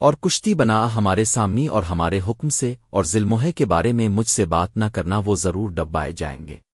اور کشتی بنا ہمارے سامنے اور ہمارے حکم سے اور ظلموہے کے بارے میں مجھ سے بات نہ کرنا وہ ضرور ڈبائے جائیں گے۔